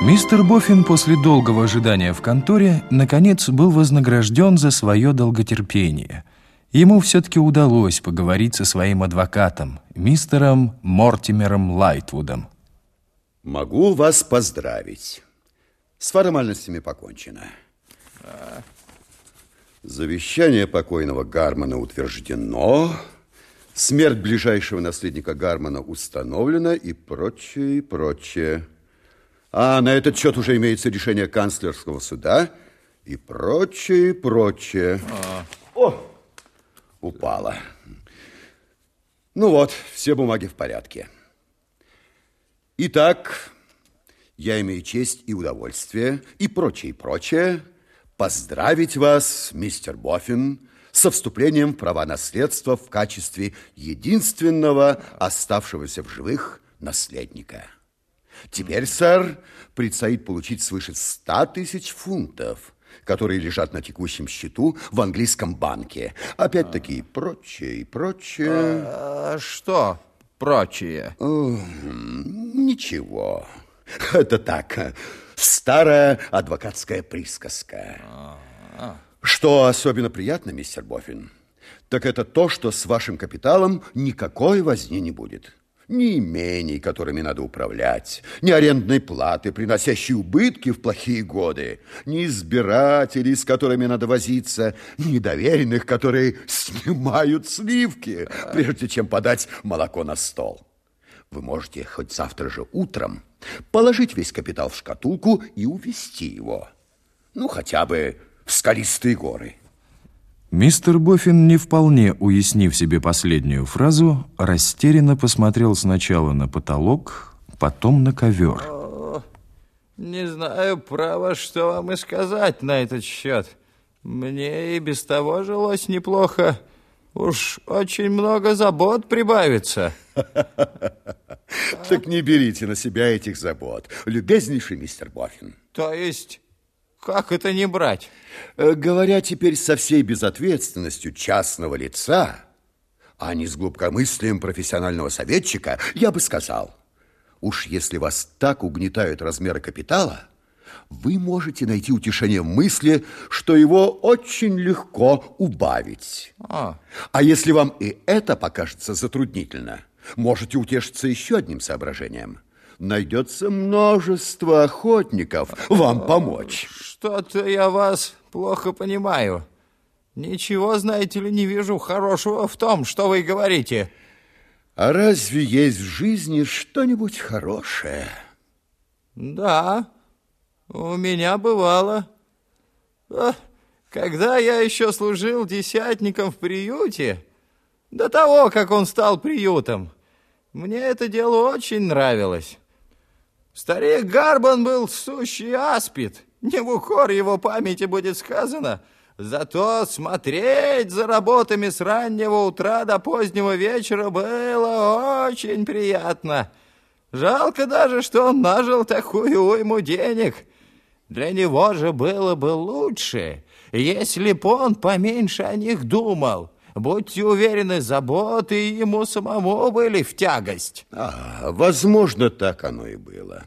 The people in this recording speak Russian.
Мистер Боффин после долгого ожидания в конторе наконец был вознагражден за свое долготерпение. Ему все-таки удалось поговорить со своим адвокатом, мистером Мортимером Лайтвудом. Могу вас поздравить. С формальностями покончено. Завещание покойного Гармона утверждено, смерть ближайшего наследника Гармона установлена и прочее, и прочее. А на этот счет уже имеется решение канцлерского суда и прочее, и прочее. А. О, упала. Ну вот, все бумаги в порядке. Итак, я имею честь и удовольствие, и прочее, и прочее, поздравить вас, мистер Боффин, со вступлением в права наследства в качестве единственного оставшегося в живых наследника. Теперь, сэр, предстоит получить свыше ста тысяч фунтов, которые лежат на текущем счету в английском банке. Опять-таки, и прочее, и прочее. А, что прочее? Ничего. Это так, старая адвокатская присказка. Что особенно приятно, мистер Боффин, так это то, что с вашим капиталом никакой возни не будет ни имений, которыми надо управлять, ни арендной платы, приносящей убытки в плохие годы, ни избирателей, с которыми надо возиться, ни доверенных, которые снимают сливки, прежде чем подать молоко на стол. Вы можете хоть завтра же утром положить весь капитал в шкатулку и увезти его. Ну, хотя бы в скалистые горы. Мистер Боффин, не вполне уяснив себе последнюю фразу, растерянно посмотрел сначала на потолок, потом на ковер. О, не знаю, право, что вам и сказать на этот счет. Мне и без того жилось неплохо. Уж очень много забот прибавится. Так не берите на себя этих забот, любезнейший мистер Боффин. То есть... Как это не брать? Э, говоря теперь со всей безответственностью частного лица, а не с глубокомыслием профессионального советчика, я бы сказал, уж если вас так угнетают размеры капитала, вы можете найти утешение в мысли, что его очень легко убавить. А, а если вам и это покажется затруднительно, можете утешиться еще одним соображением – найдется множество охотников вам помочь. Что-то я вас плохо понимаю. Ничего, знаете ли, не вижу хорошего в том, что вы говорите. А разве есть в жизни что-нибудь хорошее? Да, у меня бывало. Когда я еще служил десятником в приюте, до того, как он стал приютом, мне это дело очень нравилось. Старик Гарбан был сущий аспид. Не в укор его памяти будет сказано. Зато смотреть за работами с раннего утра до позднего вечера было очень приятно. Жалко даже, что он нажил такую уйму денег. Для него же было бы лучше, если б он поменьше о них думал. Будьте уверены, заботы ему самому были в тягость. А, возможно, так оно и было.